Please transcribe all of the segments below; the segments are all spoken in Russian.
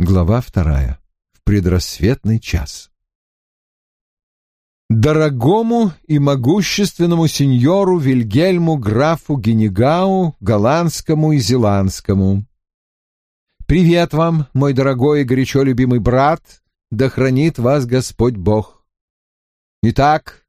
Глава вторая. В предрассветный час. Дорогому и могущественному сеньору Вильгельму графу Генегау, голландскому и зеландскому. Привет вам, мой дорогой и горячо любимый брат, да хранит вас Господь Бог. Итак,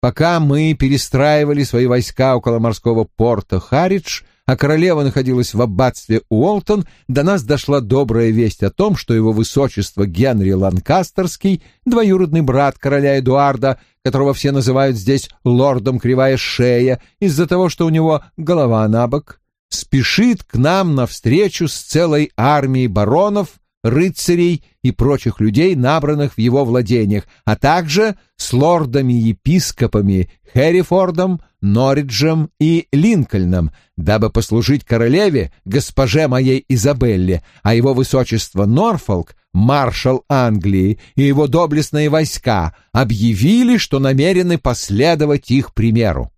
пока мы перестраивали свои войска около морского порта Харидж, а королева находилась в аббатстве Уолтон, до нас дошла добрая весть о том, что его высочество Генри Ланкастерский, двоюродный брат короля Эдуарда, которого все называют здесь лордом Кривая Шея, из-за того, что у него голова на бок, спешит к нам навстречу с целой армией баронов, рыцарей и прочих людей, набранных в его владениях, а также с лордами-епископами Хэррифордом, Норриджем и Линкольном, дабы послужить королеве, госпоже моей Изабелле, а его высочество Норфолк, маршал Англии и его доблестные войска объявили, что намерены последовать их примеру.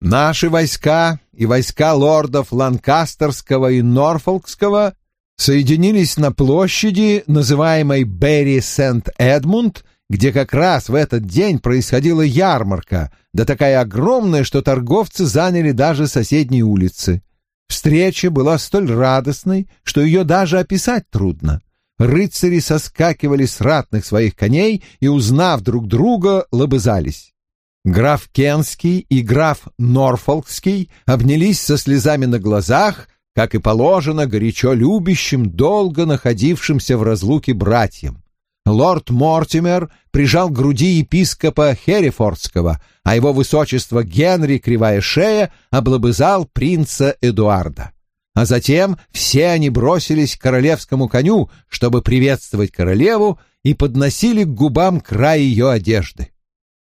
Наши войска и войска лордов Ланкастерского и Норфолкского соединились на площади, называемой Берри Сент-Эдмунд, где как раз в этот день происходила ярмарка, да такая огромная, что торговцы заняли даже соседние улицы. Встреча была столь радостной, что ее даже описать трудно. Рыцари соскакивали с ратных своих коней и, узнав друг друга, лобызались. Граф Кенский и граф Норфолкский обнялись со слезами на глазах, как и положено горячо любящим, долго находившимся в разлуке братьям. Лорд Мортимер прижал к груди епископа Херрифордского, а его высочество Генри Кривая Шея облобызал принца Эдуарда. А затем все они бросились к королевскому коню, чтобы приветствовать королеву, и подносили к губам край ее одежды.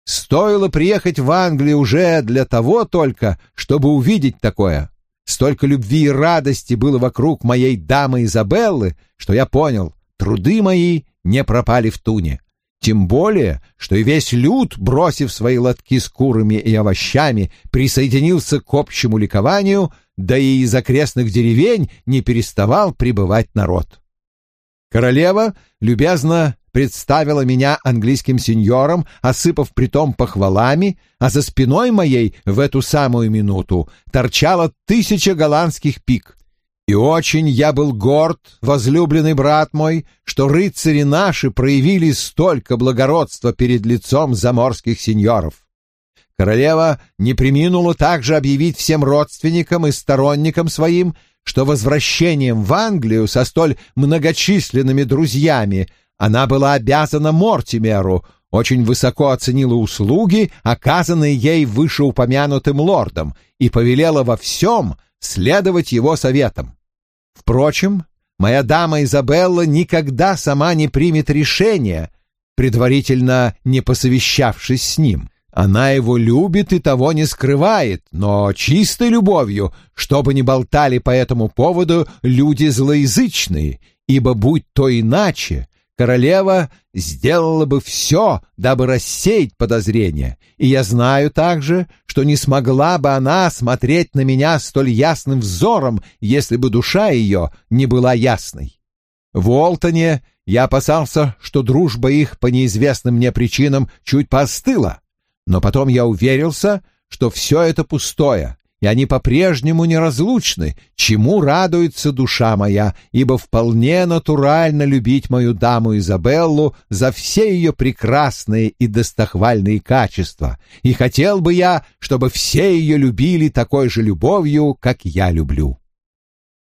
Стоило приехать в Англию уже для того только, чтобы увидеть такое. Столько любви и радости было вокруг моей дамы Изабеллы, что я понял, труды мои не пропали в туне. Тем более, что и весь люд, бросив свои лотки с курами и овощами, присоединился к общему ликованию, да и из окрестных деревень не переставал прибывать народ. Королева любезно представила меня английским сеньорам, осыпав притом похвалами, а за спиной моей в эту самую минуту торчало тысяча голландских пик. И очень я был горд, возлюбленный брат мой, что рыцари наши проявили столько благородства перед лицом заморских сеньоров. Королева не приминула также объявить всем родственникам и сторонникам своим, что возвращением в Англию со столь многочисленными друзьями она была обязана Мортимеру, очень высоко оценила услуги, оказанные ей вышеупомянутым лордом, и повелела во всем следовать его советам. Впрочем, моя дама Изабелла никогда сама не примет решения, предварительно не посовещавшись с ним. Она его любит и того не скрывает, но чистой любовью, чтобы не болтали по этому поводу люди злоязычные, ибо будь то иначе, королева сделала бы все, дабы рассеять подозрения, и я знаю также, что не смогла бы она смотреть на меня столь ясным взором, если бы душа ее не была ясной. В Уолтоне я опасался, что дружба их по неизвестным мне причинам чуть поостыла, но потом я уверился, что все это пустое, и они по-прежнему неразлучны, чему радуется душа моя, ибо вполне натурально любить мою даму Изабеллу за все ее прекрасные и достохвальные качества, и хотел бы я, чтобы все ее любили такой же любовью, как я люблю.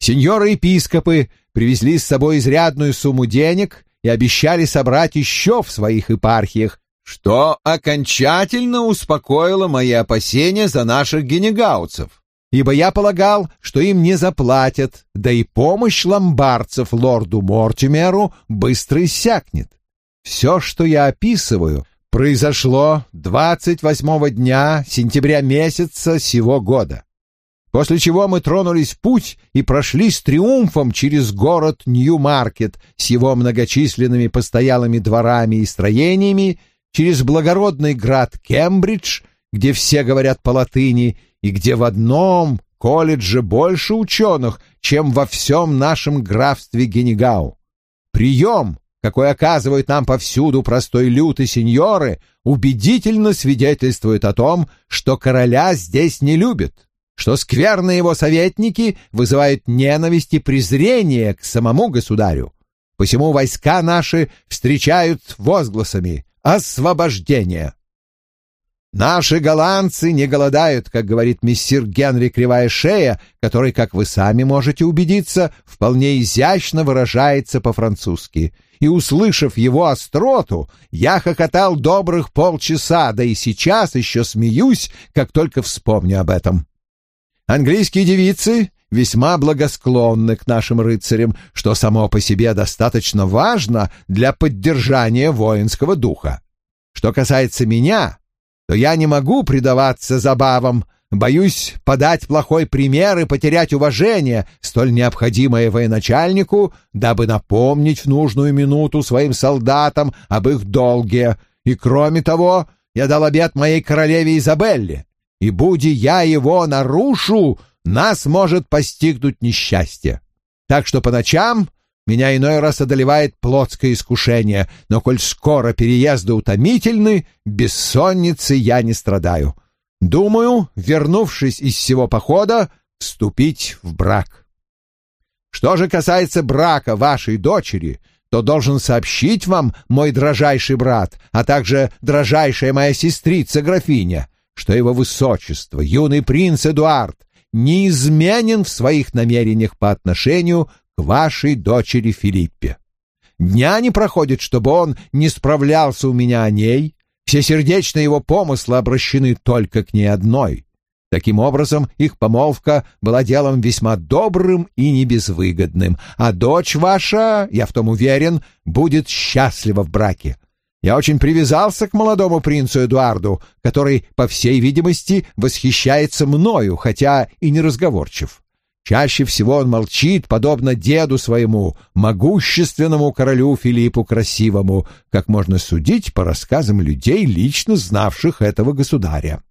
Сеньоры-епископы привезли с собой изрядную сумму денег и обещали собрать еще в своих епархиях, что окончательно успокоило мои опасения за наших генегауцев, ибо я полагал, что им не заплатят, да и помощь ломбардцев лорду Мортимеру быстро иссякнет. Все, что я описываю, произошло 28 дня сентября месяца сего года. После чего мы тронулись в путь и прошли с триумфом через город Нью-Маркет с его многочисленными постоялыми дворами и строениями через благородный град Кембридж, где все говорят по-латыни, и где в одном колледже больше ученых, чем во всем нашем графстве Генегау. Прием, какой оказывают нам повсюду простой люд и сеньоры, убедительно свидетельствует о том, что короля здесь не любят, что скверные его советники вызывают ненависть и презрение к самому государю. Посему войска наши встречают возгласами «Освобождение!». Наши голландцы не голодают, как говорит мессир Генри Кривая Шея, который, как вы сами можете убедиться, вполне изящно выражается по-французски. И, услышав его остроту, я хохотал добрых полчаса, да и сейчас еще смеюсь, как только вспомню об этом. Английские девицы весьма благосклонны к нашим рыцарям, что само по себе достаточно важно для поддержания воинского духа. Что касается меня, то я не могу предаваться забавам, боюсь подать плохой пример и потерять уважение, столь необходимое военачальнику, дабы напомнить в нужную минуту своим солдатам об их долге. И кроме того, я дал обет моей королеве Изабелле, и, буди я его нарушу, нас может постигнуть несчастье. Так что по ночам меня иной раз одолевает плотское искушение, но коль скоро переезды утомительны, бессонницы я не страдаю. Думаю, вернувшись из всего похода, вступить в брак. Что же касается брака вашей дочери, то должен сообщить вам, мой дрожайший брат, а также дрожайшая моя сестрица графиня, что его высочество, юный принц Эдуард, неизменен в своих намерениях по отношению к вашей дочери Филиппе. Дня не проходит, чтобы он не справлялся у меня о ней. Все сердечные его помыслы обращены только к ней одной. Таким образом, их помолвка была делом весьма добрым и небезвыгодным, а дочь ваша, я в том уверен, будет счастлива в браке. Я очень привязался к молодому принцу Эдуарду, который, по всей видимости, восхищается мною, хотя и не разговорчив. Чаще всего он молчит, подобно деду своему, могущественному королю Филиппу Красивому, как можно судить по рассказам людей, лично знавших этого государя.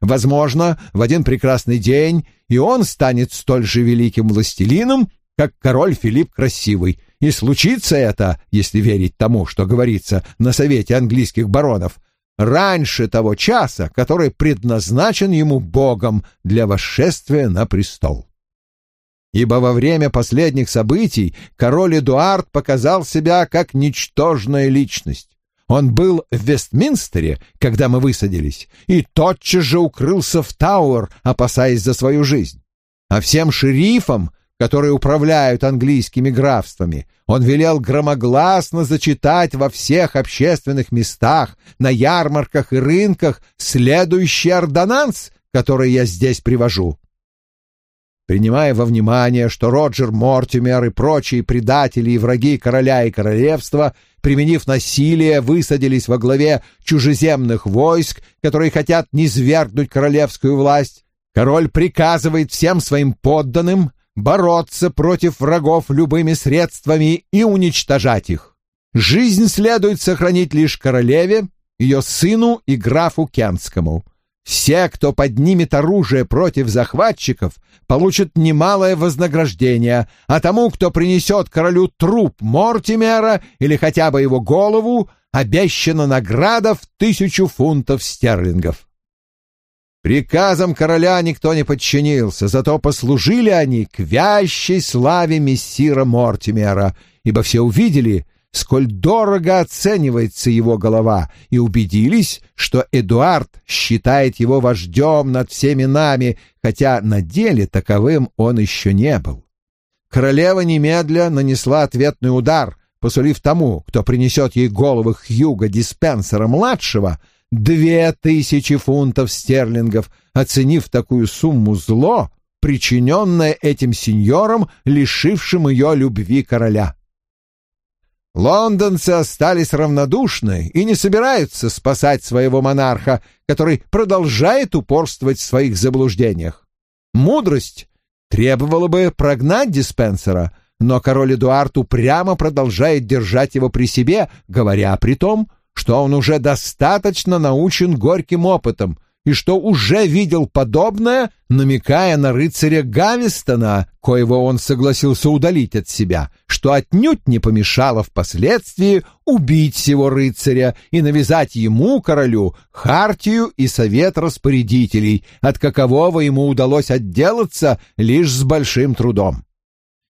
Возможно, в один прекрасный день и он станет столь же великим властелином, как король Филипп Красивый, и случится это, если верить тому, что говорится на совете английских баронов, раньше того часа, который предназначен ему Богом для восшествия на престол ибо во время последних событий король Эдуард показал себя как ничтожная личность. Он был в Вестминстере, когда мы высадились, и тотчас же укрылся в Тауэр, опасаясь за свою жизнь. А всем шерифам, которые управляют английскими графствами, он велел громогласно зачитать во всех общественных местах, на ярмарках и рынках следующий ордонанс, который я здесь привожу. Принимая во внимание, что Роджер Мортимер и прочие предатели и враги короля и королевства, применив насилие, высадились во главе чужеземных войск, которые хотят низвергнуть королевскую власть, король приказывает всем своим подданным бороться против врагов любыми средствами и уничтожать их. Жизнь следует сохранить лишь королеве, ее сыну и графу Кенскому. Все, кто поднимет оружие против захватчиков, получат немалое вознаграждение, а тому, кто принесет королю труп Мортимера или хотя бы его голову, обещана награда в тысячу фунтов стерлингов. Приказам короля никто не подчинился, зато послужили они к вящей славе мессира Мортимера, ибо все увидели, сколь дорого оценивается его голова, и убедились, что Эдуард считает его вождем над всеми нами, хотя на деле таковым он еще не был. Королева немедля нанесла ответный удар, посулив тому, кто принесет ей головы Хьюга Диспенсера-младшего, две тысячи фунтов стерлингов, оценив такую сумму зло, причиненное этим сеньором, лишившим ее любви короля. Лондонцы остались равнодушны и не собираются спасать своего монарха, который продолжает упорствовать в своих заблуждениях. Мудрость требовала бы прогнать диспенсера, но король Эдуард упрямо продолжает держать его при себе, говоря при том, что он уже достаточно научен горьким опытом и что уже видел подобное, намекая на рыцаря Гавистона, коего он согласился удалить от себя, что отнюдь не помешало впоследствии убить сего рыцаря и навязать ему, королю, хартию и совет распорядителей, от какового ему удалось отделаться лишь с большим трудом.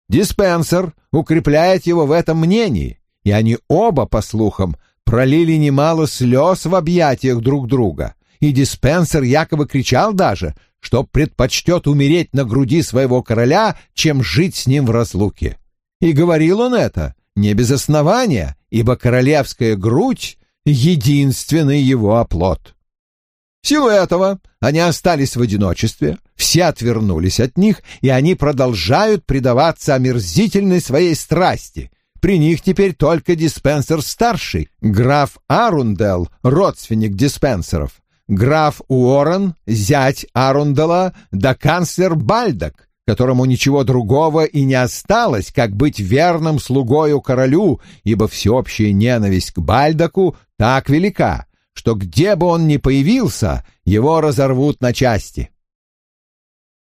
Диспенсер укрепляет его в этом мнении, и они оба, по слухам, пролили немало слез в объятиях друг друга, и диспенсер якобы кричал даже, что предпочтет умереть на груди своего короля, чем жить с ним в разлуке. И говорил он это не без основания, ибо королевская грудь — единственный его оплот. В силу этого они остались в одиночестве, все отвернулись от них, и они продолжают предаваться омерзительной своей страсти — при них теперь только диспенсер-старший, граф Арундел, родственник диспенсеров, граф Уоррен, зять Арундела, да канцлер Бальдок, которому ничего другого и не осталось, как быть верным слугою королю, ибо всеобщая ненависть к Бальдаку так велика, что где бы он ни появился, его разорвут на части.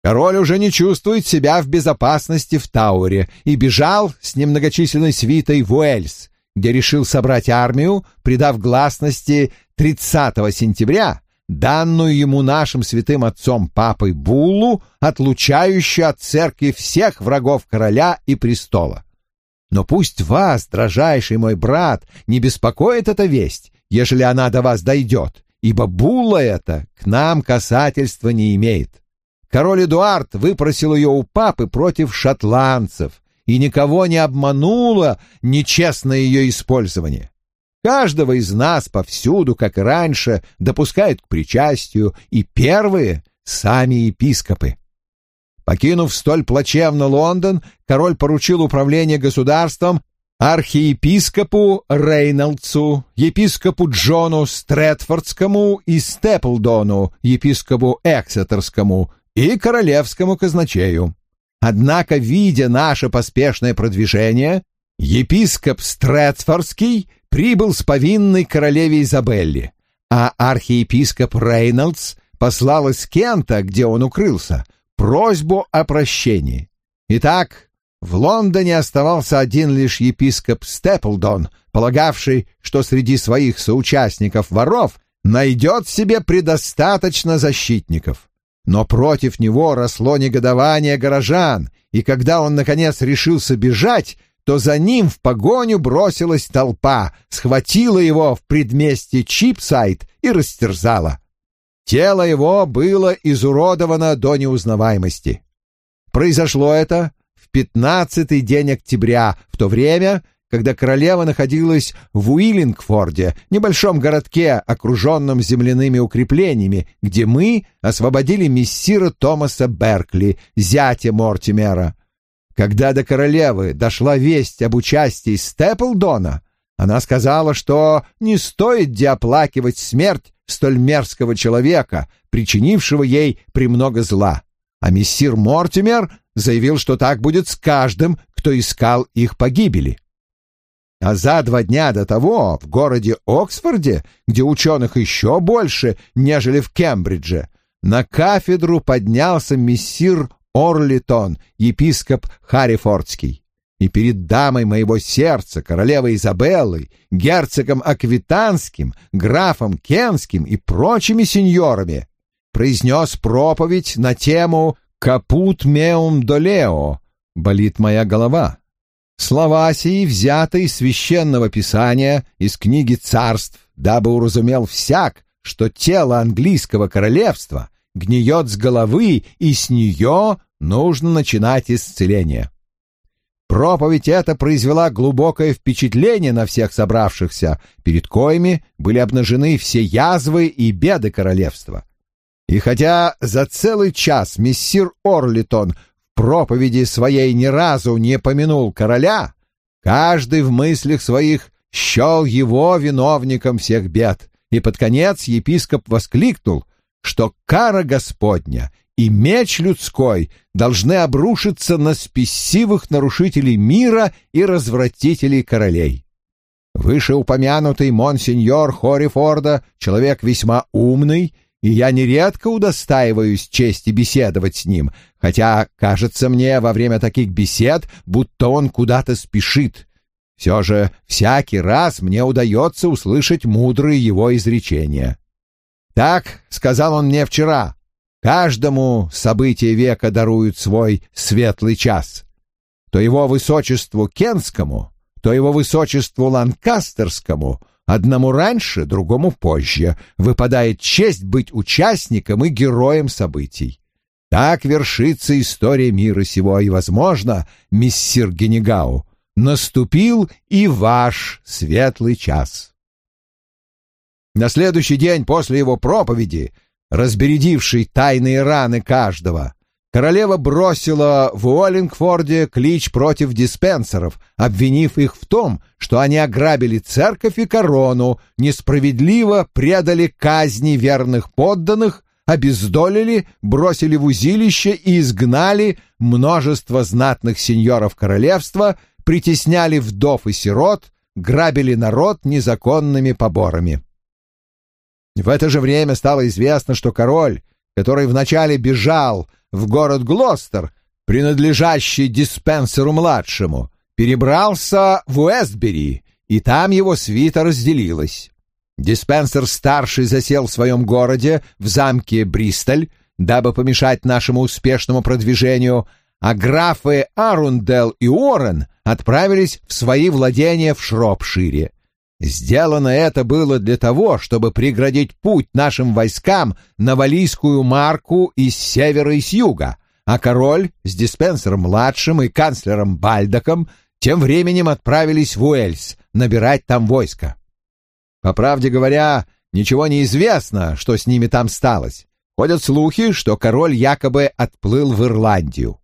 Король уже не чувствует себя в безопасности в Тауре и бежал с немногочисленной свитой в Уэльс, где решил собрать армию, придав гласности 30 сентября данную ему нашим святым отцом папой Буллу, отлучающую от церкви всех врагов короля и престола. Но пусть вас, дрожайший мой брат, не беспокоит эта весть, ежели она до вас дойдет, ибо Булла это к нам касательства не имеет. Король Эдуард выпросил ее у папы против шотландцев, и никого не обмануло нечестное ее использование. Каждого из нас повсюду, как и раньше, допускают к причастию, и первые — сами епископы. Покинув столь плачевно Лондон, король поручил управление государством архиепископу Рейнольдсу, епископу Джону Стретфордскому и Степлдону, епископу Эксетерскому, и королевскому казначею. Однако, видя наше поспешное продвижение, епископ Стрэдфордский прибыл с повинной королеве Изабелли, а архиепископ Рейнольдс послал из Кента, где он укрылся, просьбу о прощении. Итак, в Лондоне оставался один лишь епископ Степлдон, полагавший, что среди своих соучастников воров найдет себе предостаточно защитников. Но против него росло негодование горожан, и когда он, наконец, решился бежать, то за ним в погоню бросилась толпа, схватила его в предместье Чипсайд и растерзала. Тело его было изуродовано до неузнаваемости. Произошло это в пятнадцатый день октября, в то время, когда королева находилась в Уиллингфорде, небольшом городке, окруженном земляными укреплениями, где мы освободили мессира Томаса Беркли, зятя Мортимера. Когда до королевы дошла весть об участии Степлдона, она сказала, что не стоит деоплакивать смерть столь мерзкого человека, причинившего ей премного зла. А мессир Мортимер заявил, что так будет с каждым, кто искал их погибели. А за два дня до того в городе Оксфорде, где ученых еще больше, нежели в Кембридже, на кафедру поднялся мессир Орлитон, епископ Харрифордский. И перед дамой моего сердца, королевой Изабеллой, герцогом Аквитанским, графом Кенским и прочими сеньорами произнес проповедь на тему «Капут меум долео» — «Болит моя голова». Слова сии взяты из священного писания, из книги царств, дабы уразумел всяк, что тело английского королевства гниет с головы, и с нее нужно начинать исцеление. Проповедь эта произвела глубокое впечатление на всех собравшихся, перед коими были обнажены все язвы и беды королевства. И хотя за целый час мессир Орлитон проповеди своей ни разу не помянул короля, каждый в мыслях своих счел его виновником всех бед, и под конец епископ воскликнул, что кара Господня и меч людской должны обрушиться на спесивых нарушителей мира и развратителей королей. Вышеупомянутый монсеньор Хорифорда, человек весьма умный и я нередко удостаиваюсь чести беседовать с ним, хотя кажется мне во время таких бесед, будто он куда-то спешит. Все же всякий раз мне удается услышать мудрые его изречения. Так сказал он мне вчера. Каждому события века даруют свой светлый час. То его высочеству Кенскому, то его высочеству Ланкастерскому, одному раньше, другому позже, выпадает честь быть участником и героем событий. Так вершится история мира сего, и, возможно, миссир Генегау, наступил и ваш светлый час. На следующий день после его проповеди, разбередившей тайные раны каждого, королева бросила в Уоллингфорде клич против диспенсеров, обвинив их в том, что они ограбили церковь и корону, несправедливо предали казни верных подданных, обездолили, бросили в узилище и изгнали множество знатных сеньоров королевства, притесняли вдов и сирот, грабили народ незаконными поборами. В это же время стало известно, что король, который вначале бежал в город Глостер, принадлежащий диспенсеру-младшему, перебрался в Уэстбери, и там его свита разделилась. Диспенсер-старший засел в своем городе, в замке Бристоль, дабы помешать нашему успешному продвижению, а графы Арундел и Уоррен отправились в свои владения в Шропшире. Сделано это было для того, чтобы преградить путь нашим войскам на Валийскую марку из севера и с юга, а король с диспенсером-младшим и канцлером Бальдаком тем временем отправились в Уэльс набирать там войско. По правде говоря, ничего не известно, что с ними там сталось. Ходят слухи, что король якобы отплыл в Ирландию.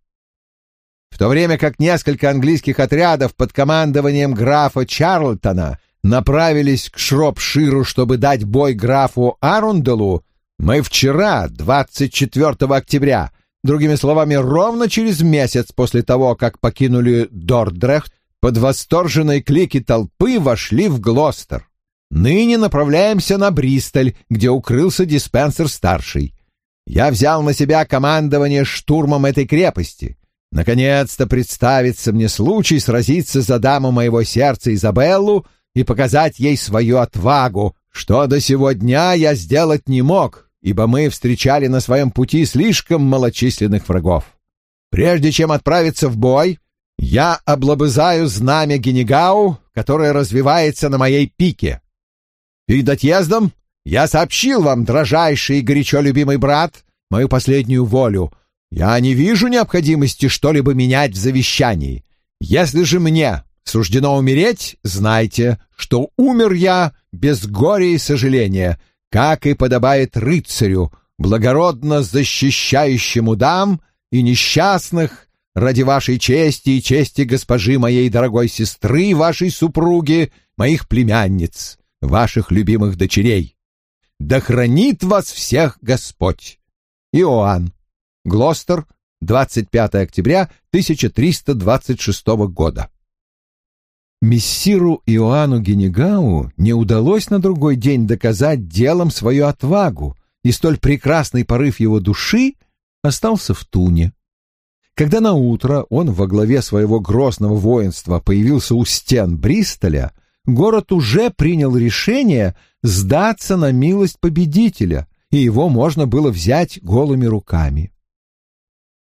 В то время как несколько английских отрядов под командованием графа Чарлтона направились к Шропширу, чтобы дать бой графу Арунделу, мы вчера, 24 октября, другими словами, ровно через месяц после того, как покинули Дордрехт, под восторженные клики толпы вошли в Глостер. Ныне направляемся на Бристоль, где укрылся диспенсер-старший. Я взял на себя командование штурмом этой крепости. Наконец-то представится мне случай сразиться за даму моего сердца Изабеллу и показать ей свою отвагу, что до сего дня я сделать не мог, ибо мы встречали на своем пути слишком малочисленных врагов. Прежде чем отправиться в бой, я облобызаю знамя Генегау, которое развивается на моей пике. Перед отъездом я сообщил вам, дрожайший и горячо любимый брат, мою последнюю волю. Я не вижу необходимости что-либо менять в завещании. Если же мне суждено умереть, знайте, что умер я без горя и сожаления, как и подобает рыцарю, благородно защищающему дам и несчастных ради вашей чести и чести госпожи моей дорогой сестры, вашей супруги, моих племянниц, ваших любимых дочерей. Да хранит вас всех Господь! Иоанн. Глостер, 25 октября 1326 года. Мессиру Иоанну Генегау не удалось на другой день доказать делом свою отвагу, и столь прекрасный порыв его души остался в туне. Когда на утро он во главе своего грозного воинства появился у стен Бристоля, город уже принял решение сдаться на милость победителя, и его можно было взять голыми руками.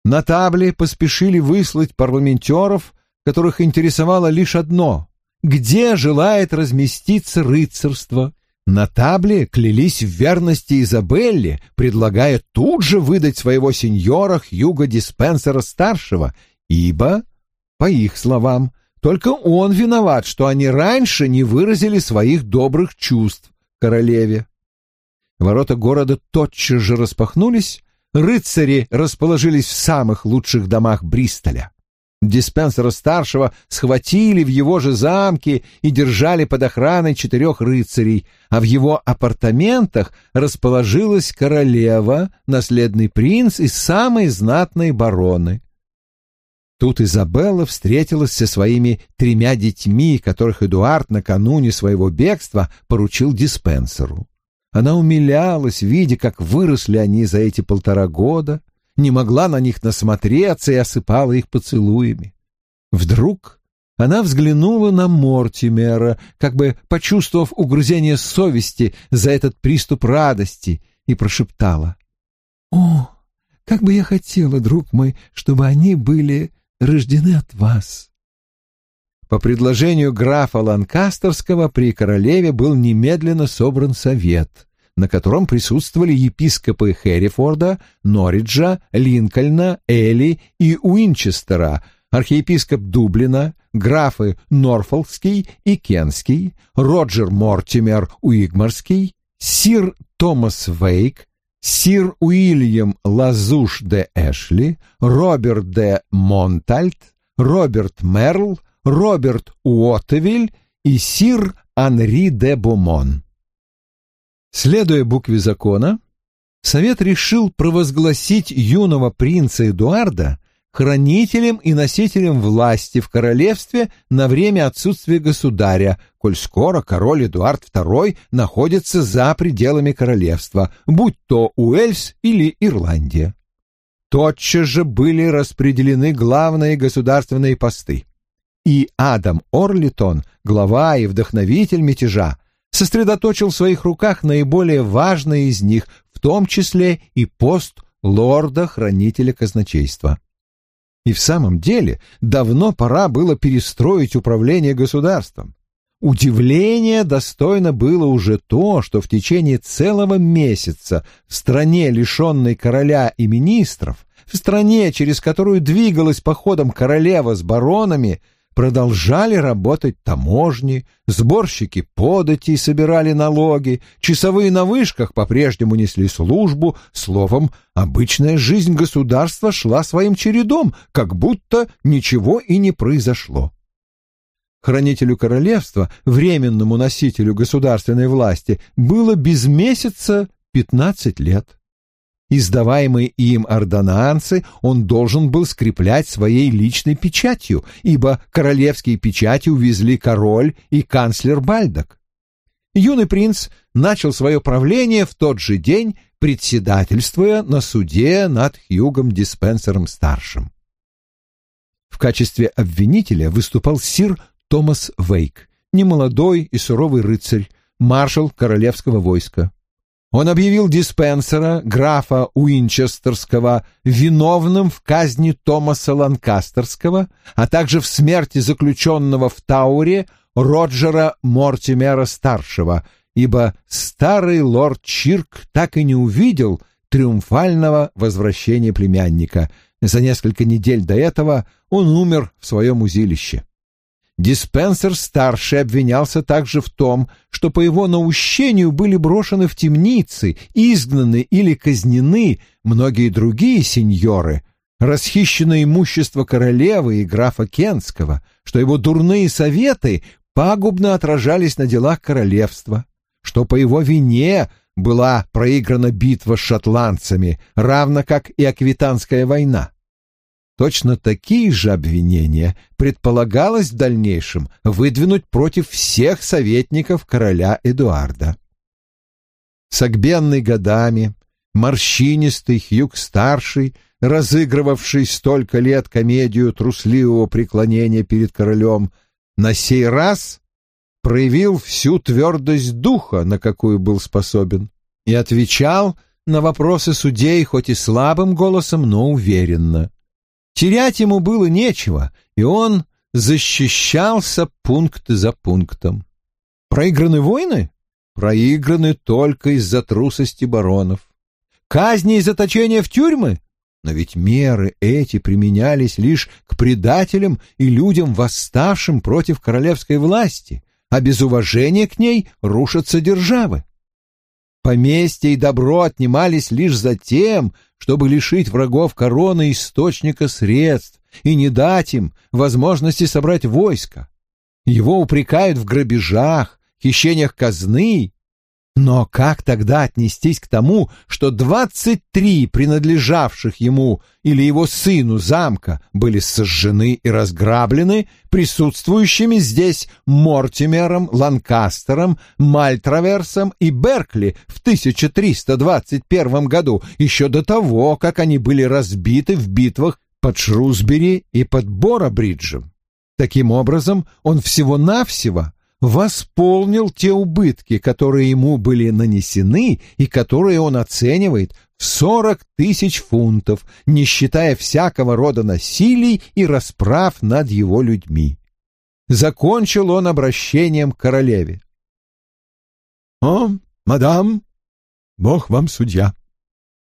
На табле поспешили выслать парламентеров, которых интересовало лишь одно где желает разместиться рыцарство. На табле клялись в верности Изабелле, предлагая тут же выдать своего сеньора Хьюга Диспенсера-старшего, ибо, по их словам, только он виноват, что они раньше не выразили своих добрых чувств королеве. Ворота города тотчас же распахнулись, рыцари расположились в самых лучших домах Бристоля. Диспенсера-старшего схватили в его же замке и держали под охраной четырех рыцарей, а в его апартаментах расположилась королева, наследный принц и самые знатные бароны. Тут Изабелла встретилась со своими тремя детьми, которых Эдуард накануне своего бегства поручил диспенсеру. Она умилялась, видя, как выросли они за эти полтора года, не могла на них насмотреться и осыпала их поцелуями. Вдруг она взглянула на Мортимера, как бы почувствовав угрызение совести за этот приступ радости, и прошептала. «О, как бы я хотела, друг мой, чтобы они были рождены от вас!» По предложению графа Ланкастерского при королеве был немедленно собран совет, на котором присутствовали епископы Хэррифорда, Норриджа, Линкольна, Эли и Уинчестера, архиепископ Дублина, графы Норфолкский и Кенский, Роджер Мортимер Уигмарский, сир Томас Вейк, сир Уильям Лазуш де Эшли, Роберт де Монтальт, Роберт Мерл, Роберт Уоттевиль и сир Анри де Бомон. Следуя букве закона, Совет решил провозгласить юного принца Эдуарда хранителем и носителем власти в королевстве на время отсутствия государя, коль скоро король Эдуард II находится за пределами королевства, будь то Уэльс или Ирландия. Тотчас же были распределены главные государственные посты и Адам Орлитон, глава и вдохновитель мятежа, сосредоточил в своих руках наиболее важные из них, в том числе и пост лорда-хранителя казначейства. И в самом деле давно пора было перестроить управление государством. Удивление достойно было уже то, что в течение целого месяца в стране, лишенной короля и министров, в стране, через которую двигалась походом королева с баронами, продолжали работать таможни, сборщики податей собирали налоги, часовые на вышках по-прежнему несли службу, словом, обычная жизнь государства шла своим чередом, как будто ничего и не произошло. Хранителю королевства, временному носителю государственной власти, было без месяца пятнадцать лет. Издаваемые им ордонансы он должен был скреплять своей личной печатью, ибо королевские печати увезли король и канцлер Бальдок. Юный принц начал свое правление в тот же день, председательствуя на суде над Хьюгом Диспенсером-старшим. В качестве обвинителя выступал сир Томас Вейк, немолодой и суровый рыцарь, маршал королевского войска. Он объявил диспенсера, графа Уинчестерского, виновным в казни Томаса Ланкастерского, а также в смерти заключенного в Тауре Роджера Мортимера-старшего, ибо старый лорд Чирк так и не увидел триумфального возвращения племянника. За несколько недель до этого он умер в своем узилище. Диспенсер-старший обвинялся также в том, что по его наущению были брошены в темницы, изгнаны или казнены многие другие сеньоры, расхищено имущество королевы и графа Кенского, что его дурные советы пагубно отражались на делах королевства, что по его вине была проиграна битва с шотландцами, равно как и Аквитанская война. Точно такие же обвинения предполагалось в дальнейшем выдвинуть против всех советников короля Эдуарда. Согбенный годами, морщинистый Хьюг-старший, разыгрывавший столько лет комедию трусливого преклонения перед королем, на сей раз проявил всю твердость духа, на какую был способен, и отвечал на вопросы судей хоть и слабым голосом, но уверенно. Терять ему было нечего, и он защищался пункт за пунктом. Проиграны войны? Проиграны только из-за трусости баронов. Казни и заточения в тюрьмы? Но ведь меры эти применялись лишь к предателям и людям, восставшим против королевской власти, а без уважения к ней рушатся державы. Поместья и добро отнимались лишь за тем, чтобы лишить врагов короны источника средств и не дать им возможности собрать войско. Его упрекают в грабежах, хищениях казны, Но как тогда отнестись к тому, что двадцать три принадлежавших ему или его сыну замка были сожжены и разграблены присутствующими здесь Мортимером, Ланкастером, Мальтраверсом и Беркли в 1321 году, еще до того, как они были разбиты в битвах под Шрусбери и под Боробриджем? Таким образом, он всего-навсего восполнил те убытки, которые ему были нанесены и которые он оценивает в сорок тысяч фунтов, не считая всякого рода насилий и расправ над его людьми. Закончил он обращением к королеве. «О, мадам, Бог вам судья.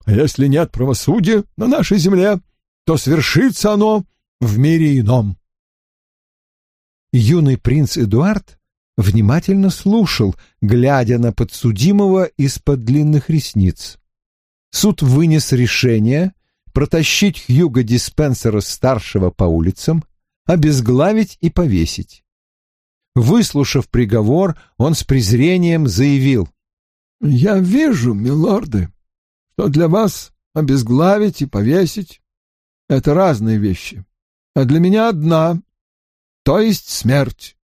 А если нет правосудия на нашей земле, то свершится оно в мире ином». Юный принц Эдуард внимательно слушал, глядя на подсудимого из-под длинных ресниц. Суд вынес решение протащить Хьюга Диспенсера-старшего по улицам, обезглавить и повесить. Выслушав приговор, он с презрением заявил. «Я вижу, милорды, что для вас обезглавить и повесить — это разные вещи, а для меня одна, то есть смерть.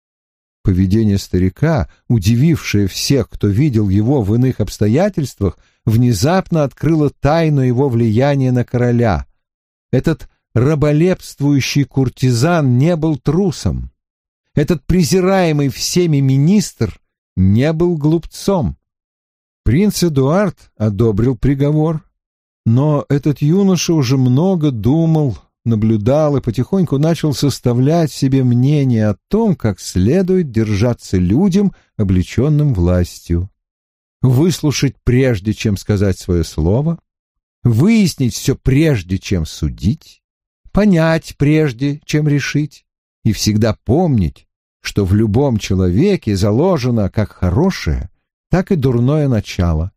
Поведение старика, удивившее всех, кто видел его в иных обстоятельствах, внезапно открыло тайну его влияния на короля. Этот раболепствующий куртизан не был трусом. Этот презираемый всеми министр не был глупцом. Принц Эдуард одобрил приговор, но этот юноша уже много думал наблюдал и потихоньку начал составлять себе мнение о том, как следует держаться людям, облеченным властью. Выслушать прежде, чем сказать свое слово, выяснить все прежде, чем судить, понять прежде, чем решить, и всегда помнить, что в любом человеке заложено как хорошее, так и дурное начало.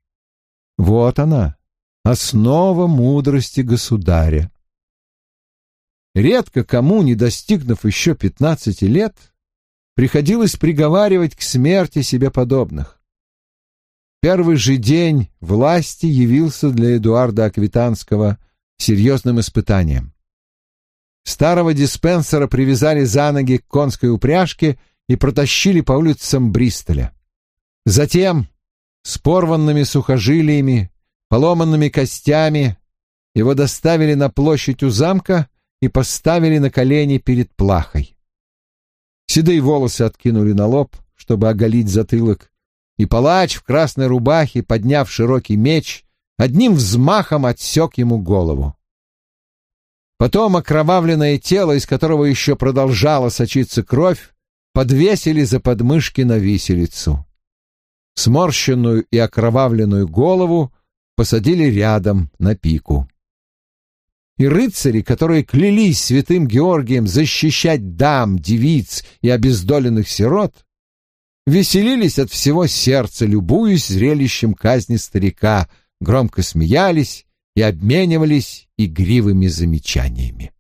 Вот она, основа мудрости государя. Редко кому, не достигнув еще пятнадцати лет, приходилось приговаривать к смерти себе подобных. Первый же день власти явился для Эдуарда Аквитанского серьезным испытанием. Старого диспенсера привязали за ноги к конской упряжке и протащили по улицам Бристоля. Затем, с порванными сухожилиями, поломанными костями, его доставили на площадь у замка и поставили на колени перед плахой. Седые волосы откинули на лоб, чтобы оголить затылок, и палач в красной рубахе, подняв широкий меч, одним взмахом отсек ему голову. Потом окровавленное тело, из которого еще продолжала сочиться кровь, подвесили за подмышки на виселицу. Сморщенную и окровавленную голову посадили рядом на пику и рыцари, которые клялись святым Георгием защищать дам, девиц и обездоленных сирот, веселились от всего сердца, любуясь зрелищем казни старика, громко смеялись и обменивались игривыми замечаниями.